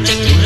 Magic